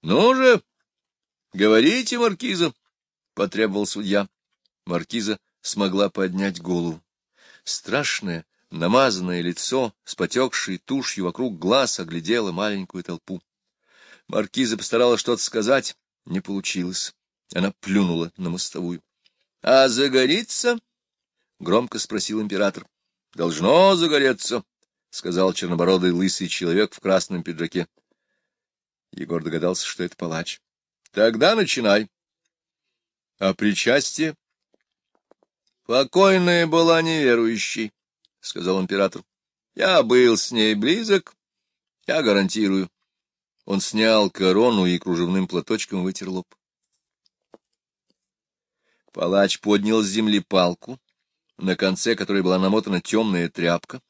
— Ну же, говорите, маркиза, — потребовал судья. Маркиза смогла поднять голову. Страшное, намазанное лицо с потекшей тушью вокруг глаз оглядело маленькую толпу. Маркиза постаралась что-то сказать, не получилось. Она плюнула на мостовую. — А загорится? — громко спросил император. — Должно загореться, — сказал чернобородый лысый человек в красном пиджаке. Егор догадался, что это палач. — Тогда начинай. — А причастие? — Покойная была неверующей, — сказал император. — Я был с ней близок, я гарантирую. Он снял корону и кружевным платочком вытер лоб. Палач поднял с земли палку, на конце которой была намотана темная тряпка.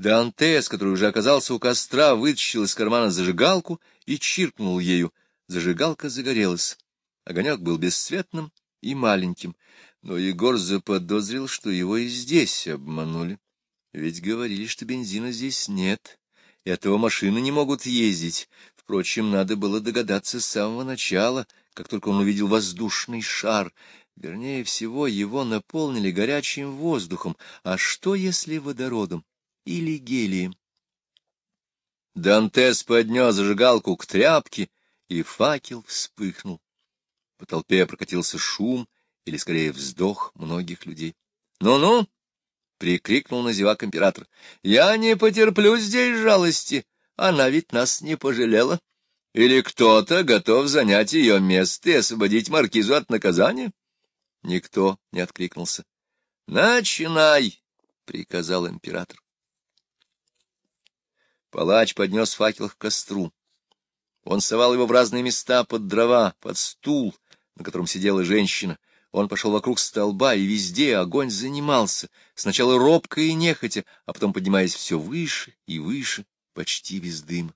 Дантес, который уже оказался у костра, вытащил из кармана зажигалку и чиркнул ею. Зажигалка загорелась. Огонек был бесцветным и маленьким, но Егор заподозрил, что его и здесь обманули. Ведь говорили, что бензина здесь нет, и оттого машины не могут ездить. Впрочем, надо было догадаться с самого начала, как только он увидел воздушный шар. Вернее всего, его наполнили горячим воздухом. А что, если водородом? Или гелием. Дантес поднес зажигалку к тряпке, и факел вспыхнул. По толпе прокатился шум, или, скорее, вздох многих людей. «Ну-ну!» — прикрикнул на зевак император. «Я не потерплю здесь жалости, она ведь нас не пожалела. Или кто-то готов занять ее место и освободить маркизу от наказания?» Никто не откликнулся. «Начинай!» — приказал император. Палач поднес факел к костру. Он совал его в разные места под дрова, под стул, на котором сидела женщина. Он пошел вокруг столба, и везде огонь занимался, сначала робко и нехотя, а потом поднимаясь все выше и выше, почти без дыма.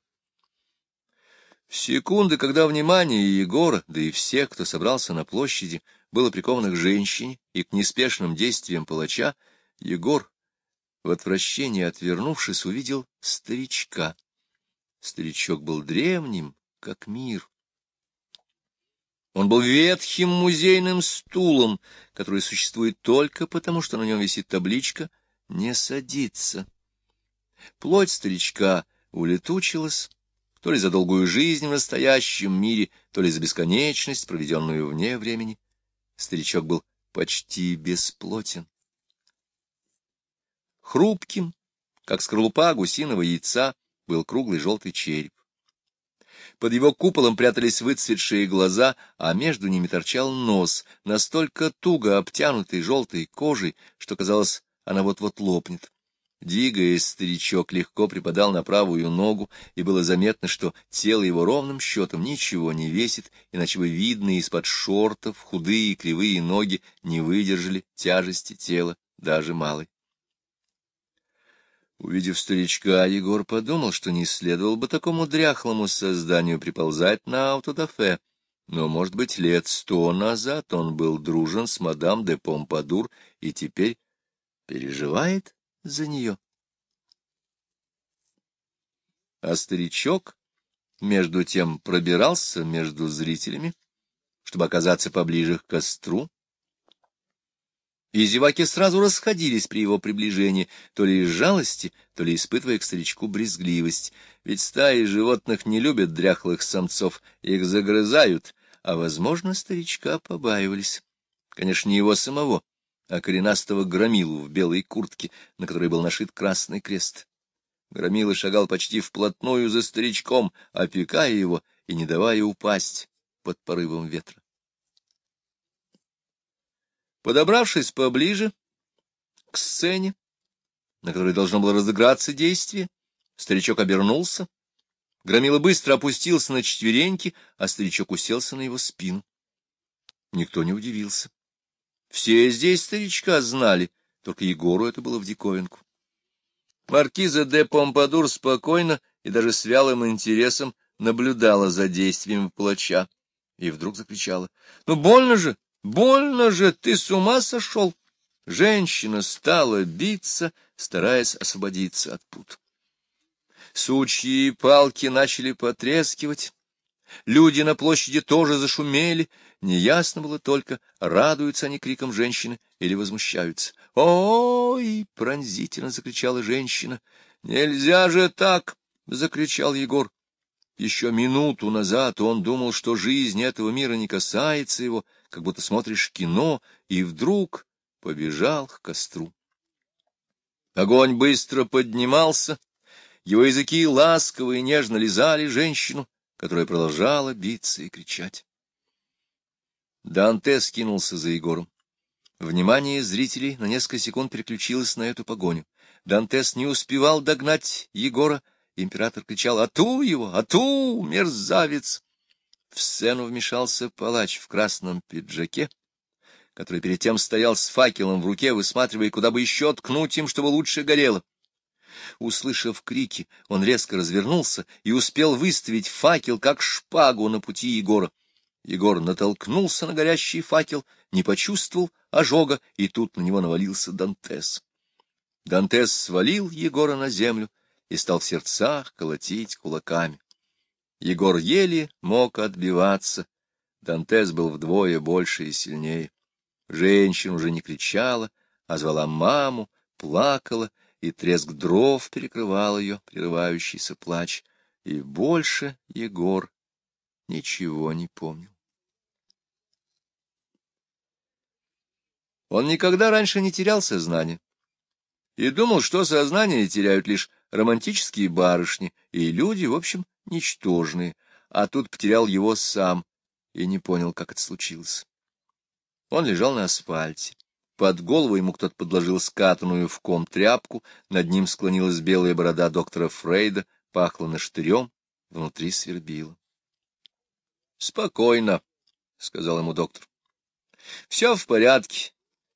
В секунды, когда внимание Егора, да и всех, кто собрался на площади, было приковано к женщине и к неспешным действиям палача, Егор в отвращении отвернувшись, увидел старичка. Старичок был древним, как мир. Он был ветхим музейным стулом, который существует только потому, что на нем висит табличка «Не садиться». Плоть старичка улетучилась, то ли за долгую жизнь в настоящем мире, то ли за бесконечность, проведенную вне времени. Старичок был почти бесплотен. Хрупким, как скорлупа гусиного яйца, был круглый желтый череп. Под его куполом прятались выцветшие глаза, а между ними торчал нос, настолько туго обтянутый желтой кожей, что, казалось, она вот-вот лопнет. Двигаясь, старичок легко припадал на правую ногу, и было заметно, что тело его ровным счетом ничего не весит, иначе бы видные из-под шортов худые и кривые ноги не выдержали тяжести тела, даже малой. Увидев старичка, Егор подумал, что не следовало бы такому дряхлому созданию приползать на аутодафе. Но, может быть, лет сто назад он был дружен с мадам де Помпадур и теперь переживает за нее. А старичок, между тем, пробирался между зрителями, чтобы оказаться поближе к костру, и зеваки сразу расходились при его приближении, то ли из жалости, то ли испытывая к старичку брезгливость. Ведь стаи животных не любят дряхлых самцов, их загрызают, а, возможно, старичка побаивались. Конечно, не его самого, а коренастого громилу в белой куртке, на которой был нашит красный крест. Громила шагал почти вплотную за старичком, опекая его и не давая упасть под порывом ветра. Подобравшись поближе к сцене, на которой должно было разыграться действие, старичок обернулся. Громила быстро опустился на четвереньки, а старичок уселся на его спину. Никто не удивился. Все здесь старичка знали, только Егору это было в диковинку. Маркиза де Помпадур спокойно и даже с вялым интересом наблюдала за действием палача и вдруг закричала. — Ну, больно же! Больно же, ты с ума сошел? Женщина стала биться, стараясь освободиться от пут. Сучьи и палки начали потрескивать, Люди на площади тоже зашумели. Неясно было только, радуются они криком женщины или возмущаются. «Ой!» — пронзительно закричала женщина. «Нельзя же так!» — закричал Егор. Еще минуту назад он думал, что жизнь этого мира не касается его, как будто смотришь кино, и вдруг побежал к костру. Огонь быстро поднимался, его языки ласково и нежно лизали женщину, которая продолжала биться и кричать. Данте скинулся за Егором. Внимание зрителей на несколько секунд переключилось на эту погоню. Дантес не успевал догнать Егора. Император кричал «Ату его! Ату! Мерзавец!» В сцену вмешался палач в красном пиджаке, который перед тем стоял с факелом в руке, высматривая, куда бы еще ткнуть им, чтобы лучше горело. Услышав крики, он резко развернулся и успел выставить факел, как шпагу на пути Егора. Егор натолкнулся на горящий факел, не почувствовал ожога, и тут на него навалился Дантес. Дантес свалил Егора на землю и стал в сердцах колотить кулаками. Егор еле мог отбиваться. Дантес был вдвое больше и сильнее. Женщина уже не кричала, а звала маму, плакала и треск дров перекрывал ее прерывающийся плач, и больше Егор ничего не помнил. Он никогда раньше не терял сознание и думал, что сознание теряют лишь романтические барышни и люди, в общем, ничтожные, а тут потерял его сам и не понял, как это случилось. Он лежал на асфальте. Под голову ему кто-то подложил скатанную в ком тряпку, над ним склонилась белая борода доктора Фрейда, пахло наштырем, внутри свербило. — Спокойно, — сказал ему доктор. — Все в порядке.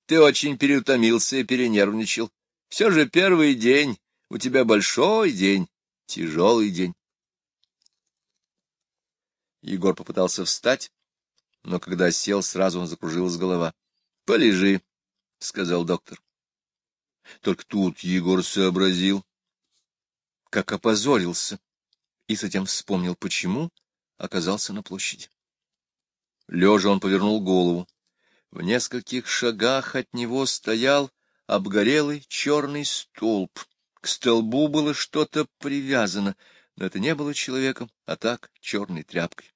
Ты очень переутомился и перенервничал. Все же первый день, у тебя большой день, тяжелый день. Егор попытался встать, но когда сел, сразу закружилась голова. — Полежи, — сказал доктор. Только тут Егор сообразил, как опозорился, и затем вспомнил, почему оказался на площади. Лежа он повернул голову. В нескольких шагах от него стоял обгорелый черный столб. К столбу было что-то привязано, но это не было человеком, а так черной тряпкой.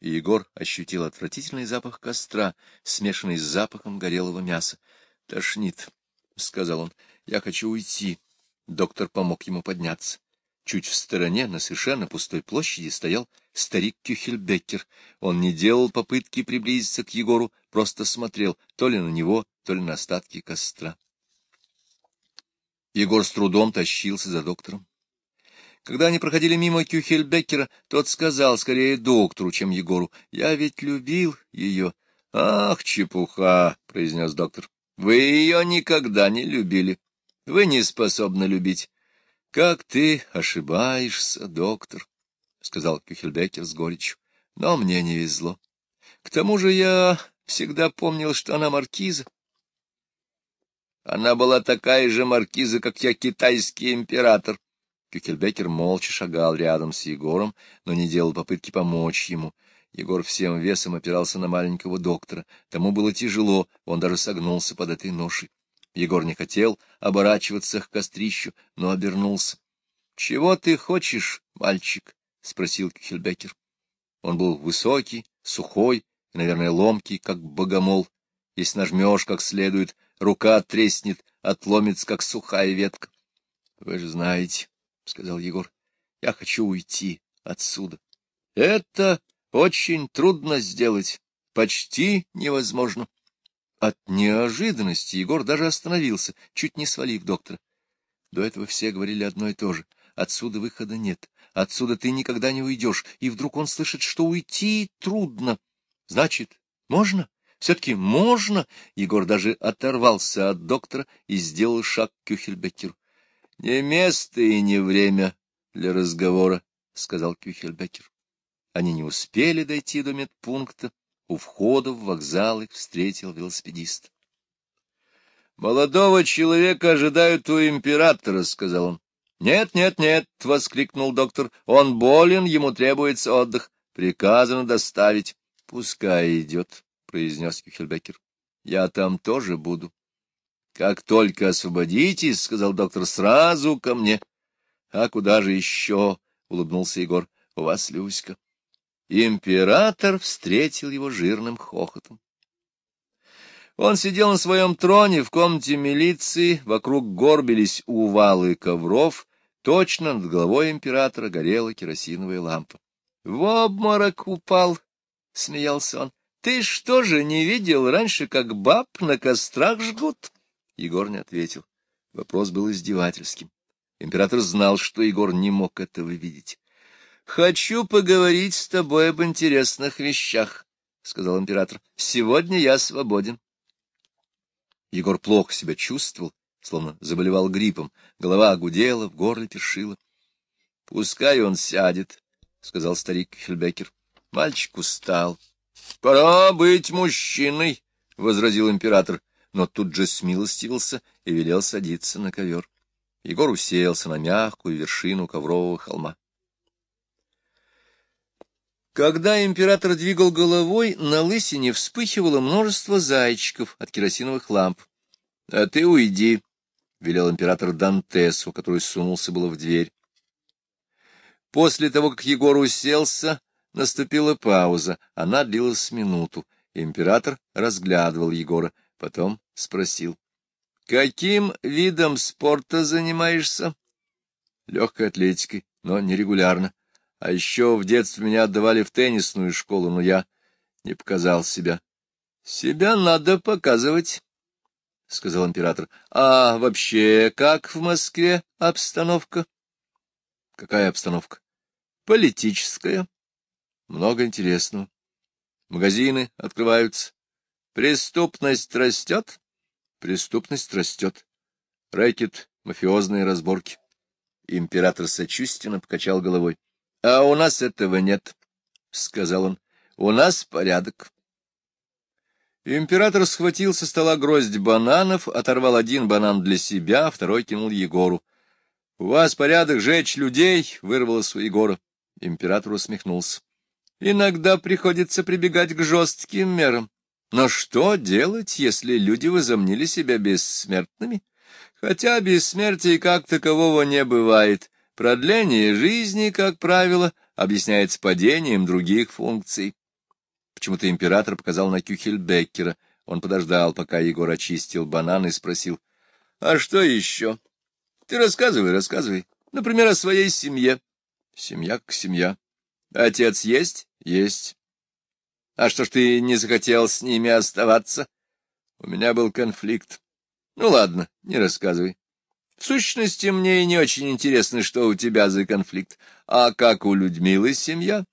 И Егор ощутил отвратительный запах костра, смешанный с запахом горелого мяса. Тошнит, — сказал он. — Я хочу уйти. Доктор помог ему подняться. Чуть в стороне, на совершенно пустой площади, стоял старик Кюхельбеккер. Он не делал попытки приблизиться к Егору, просто смотрел то ли на него, то ли на остатки костра. Егор с трудом тащился за доктором. Когда они проходили мимо Кюхельбеккера, тот сказал скорее доктору, чем Егору, «Я ведь любил ее». «Ах, чепуха!» — произнес доктор. Вы ее никогда не любили. Вы не способны любить. — Как ты ошибаешься, доктор, — сказал Кюхельбекер с горечью. — Но мне не везло. К тому же я всегда помнил, что она маркиза. Она была такая же маркиза, как я, китайский император. Кюхельбекер молча шагал рядом с Егором, но не делал попытки помочь ему. Егор всем весом опирался на маленького доктора. Тому было тяжело, он даже согнулся под этой ношей. Егор не хотел оборачиваться к кострищу, но обернулся. — Чего ты хочешь, мальчик? — спросил Кюхельбекер. Он был высокий, сухой и, наверное, ломкий, как богомол. Если нажмешь как следует, рука треснет, отломится, как сухая ветка. — Вы же знаете, — сказал Егор, — я хочу уйти отсюда. — Это очень трудно сделать, почти невозможно. От неожиданности Егор даже остановился, чуть не свалив доктора. До этого все говорили одно и то же. Отсюда выхода нет, отсюда ты никогда не уйдешь. И вдруг он слышит, что уйти трудно. Значит, можно? Все-таки можно? Егор даже оторвался от доктора и сделал шаг к Кюхельбекеру. — Не место и не время для разговора, — сказал Кюхельбекер. Они не успели дойти до медпункта. У входа в вокзал их встретил велосипедист. — Молодого человека ожидают у императора, — сказал он. — Нет, нет, нет, — воскликнул доктор. — Он болен, ему требуется отдых. Приказано доставить. — Пускай идет, — произнес Кюхельбекер. — Я там тоже буду. — Как только освободитесь, — сказал доктор, — сразу ко мне. — А куда же еще? — улыбнулся Егор. — У вас Люська. Император встретил его жирным хохотом. Он сидел на своем троне в комнате милиции, вокруг горбились увалы ковров, точно над головой императора горела керосиновая лампа. — В обморок упал, — смеялся он. — Ты что же не видел раньше, как баб на кострах жгут? Егор не ответил. Вопрос был издевательским. Император знал, что Егор не мог этого видеть. — Хочу поговорить с тобой об интересных вещах, — сказал император. — Сегодня я свободен. Егор плохо себя чувствовал, словно заболевал гриппом. Голова гудела, в горле першила. — Пускай он сядет, — сказал старик Хельбекер. Мальчик устал. — Пора быть мужчиной, — возразил император, но тут же смилостивился и велел садиться на ковер. Егор уселся на мягкую вершину коврового холма. Когда император двигал головой, на лысине вспыхивало множество зайчиков от керосиновых ламп. — А ты уйди, — велел император Дантесу, который сунулся было в дверь. После того, как Егор уселся, наступила пауза. Она длилась минуту. Император разглядывал Егора, потом спросил. — Каким видом спорта занимаешься? — Легкой атлетикой, но нерегулярно. А еще в детстве меня отдавали в теннисную школу, но я не показал себя. — Себя надо показывать, — сказал император. — А вообще, как в Москве обстановка? — Какая обстановка? — Политическая. Много интересного. Магазины открываются. Преступность растет? Преступность растет. Рэкет, мафиозные разборки. Император сочувственно покачал головой. — А у нас этого нет, — сказал он. — У нас порядок. Император схватил со стола гроздь бананов, оторвал один банан для себя, второй кинул Егору. — У вас порядок жечь людей, — вырвалось у Егора. Император усмехнулся. — Иногда приходится прибегать к жестким мерам. Но что делать, если люди возомнили себя бессмертными? Хотя бессмертия как такового не бывает. Продление жизни, как правило, объясняется падением других функций. Почему-то император показал на Кюхельбеккера. Он подождал, пока Егор очистил банан и спросил. — А что еще? — Ты рассказывай, рассказывай. Например, о своей семье. — Семья как семья. — Отец есть? — Есть. — А что ж ты не захотел с ними оставаться? — У меня был конфликт. — Ну ладно, не рассказывай. В сущности, мне и не очень интересно, что у тебя за конфликт. А как у Людмилы семья?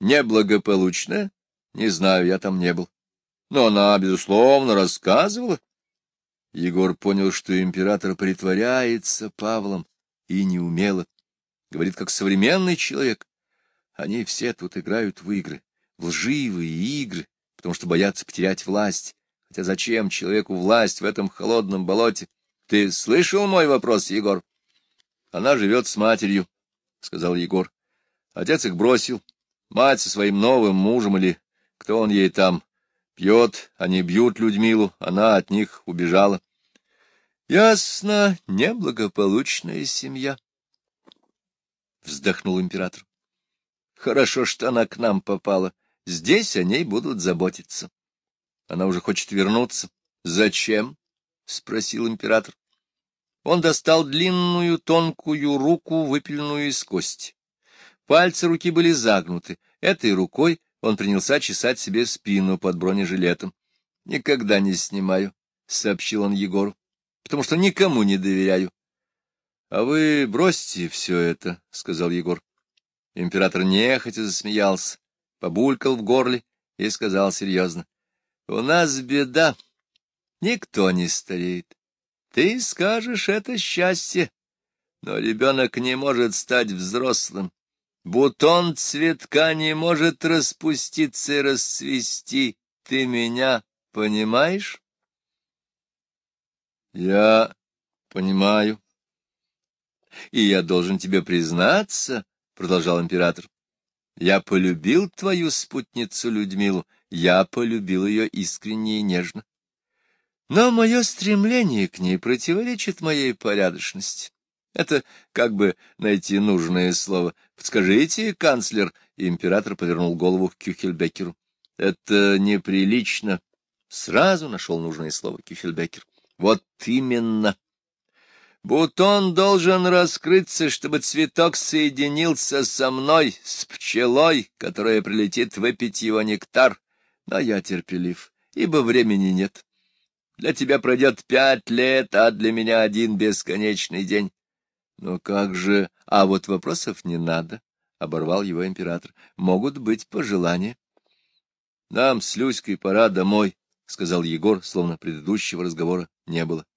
Неблагополучная? Не знаю, я там не был. Но она, безусловно, рассказывала. Егор понял, что император притворяется Павлом и неумело. Говорит, как современный человек. Они все тут играют в игры, в лживые игры, потому что боятся потерять власть. Хотя зачем человеку власть в этом холодном болоте? Ты слышал мой вопрос, Егор? Она живет с матерью, — сказал Егор. Отец их бросил. Мать со своим новым мужем или кто он ей там? Пьет, они бьют Людмилу, она от них убежала. Ясно, неблагополучная семья. Вздохнул император. Хорошо, что она к нам попала. Здесь о ней будут заботиться. Она уже хочет вернуться. Зачем? — спросил император. Он достал длинную тонкую руку, выпиленную из кости. Пальцы руки были загнуты. Этой рукой он принялся чесать себе спину под бронежилетом. — Никогда не снимаю, — сообщил он Егору, — потому что никому не доверяю. — А вы бросьте все это, — сказал Егор. Император нехотя засмеялся, побулькал в горле и сказал серьезно. — У нас беда. Никто не стареет. Ты скажешь, это счастье, но ребенок не может стать взрослым. Бутон цветка не может распуститься и расцвести. Ты меня понимаешь? Я понимаю. И я должен тебе признаться, — продолжал император, Я полюбил твою спутницу Людмилу, я полюбил ее искренне и нежно. Но мое стремление к ней противоречит моей порядочности. Это как бы найти нужное слово. Подскажите, канцлер, и император повернул голову к Кюхельбекеру. Это неприлично. Сразу нашел нужное слово Кюхельбекер. Вот именно. Бутон должен раскрыться, чтобы цветок соединился со мной, с пчелой, которая прилетит выпить его нектар. Но я терпелив, ибо времени нет. Для тебя пройдет пять лет, а для меня один бесконечный день. Но как же... А вот вопросов не надо, — оборвал его император. Могут быть пожелания. Нам с Люськой пора домой, — сказал Егор, словно предыдущего разговора не было. —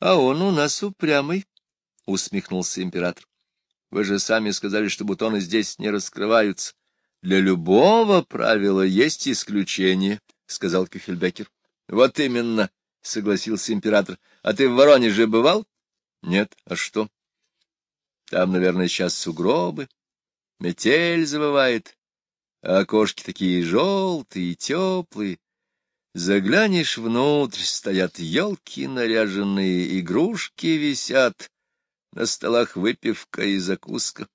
А он у нас упрямый, — усмехнулся император. — Вы же сами сказали, что бутоны здесь не раскрываются. — Для любого правила есть исключение, — сказал Кюхельбекер. — Вот именно, — согласился император. — А ты в Воронеже бывал? — Нет. А что? — Там, наверное, сейчас сугробы. Метель завывает, а окошки такие желтые и теплые. Заглянешь внутрь, стоят елки наряженные, игрушки висят, на столах выпивка и закуска.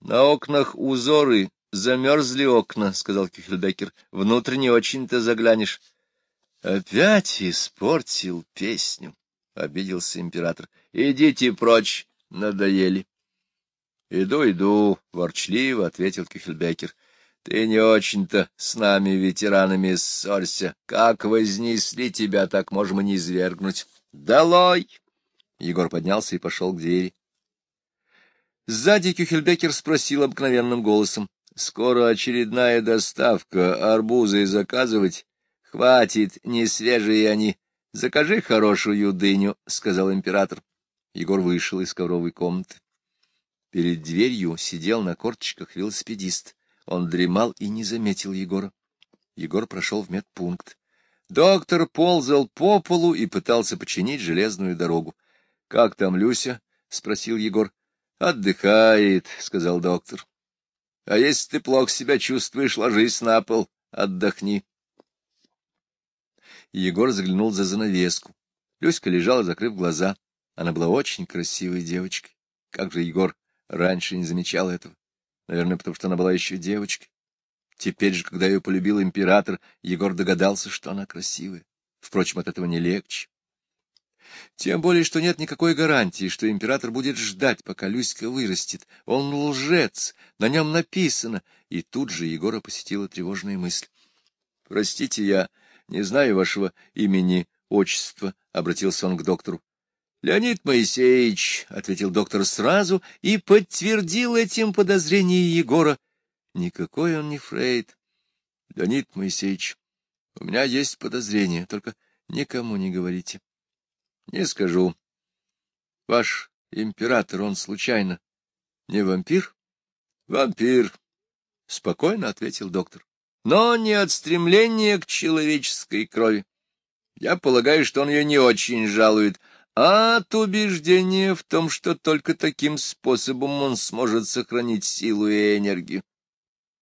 На окнах узоры, замерзли окна, — сказал Кюхельбекер. Внутрь не очень-то заглянешь. Опять испортил песню, — обиделся император. — Идите прочь, надоели. — Иду, иду, — ворчливо ответил Кюхельбекер. — Ты не очень-то с нами, ветеранами, ссорься. Как вознесли тебя, так можем и не извергнуть. — Долой! Егор поднялся и пошел к двери. Сзади Кюхельбекер спросил обыкновенным голосом. — Скоро очередная доставка, арбузы заказывать? Хватит, не свежие они. Закажи хорошую дыню, — сказал император. Егор вышел из ковровой комнаты. Перед дверью сидел на корточках велосипедист. Он дремал и не заметил Егора. Егор прошел в медпункт. Доктор ползал по полу и пытался починить железную дорогу. — Как там Люся? — спросил Егор. — Отдыхает, — сказал доктор. — А если ты плохо себя чувствуешь, ложись на пол, отдохни. Егор заглянул за занавеску. Люська лежала, закрыв глаза. Она была очень красивой девочкой. Как же Егор раньше не замечал этого? Наверное, потому что она была еще девочкой. Теперь же, когда ее полюбил император, Егор догадался, что она красивая. Впрочем, от этого не легче. Тем более, что нет никакой гарантии, что император будет ждать, пока Люська вырастет. Он лжец, на нем написано. И тут же Егора посетила тревожная мысль. — Простите, я — Не знаю вашего имени, отчества, — обратился он к доктору. — Леонид Моисеевич, — ответил доктор сразу и подтвердил этим подозрение Егора. Никакой он не Фрейд. — Леонид Моисеевич, у меня есть подозрение, только никому не говорите. — Не скажу. Ваш император, он случайно не вампир? — Вампир, — спокойно ответил доктор но не от стремления к человеческой крови. Я полагаю, что он ее не очень жалует, от убеждения в том, что только таким способом он сможет сохранить силу и энергию.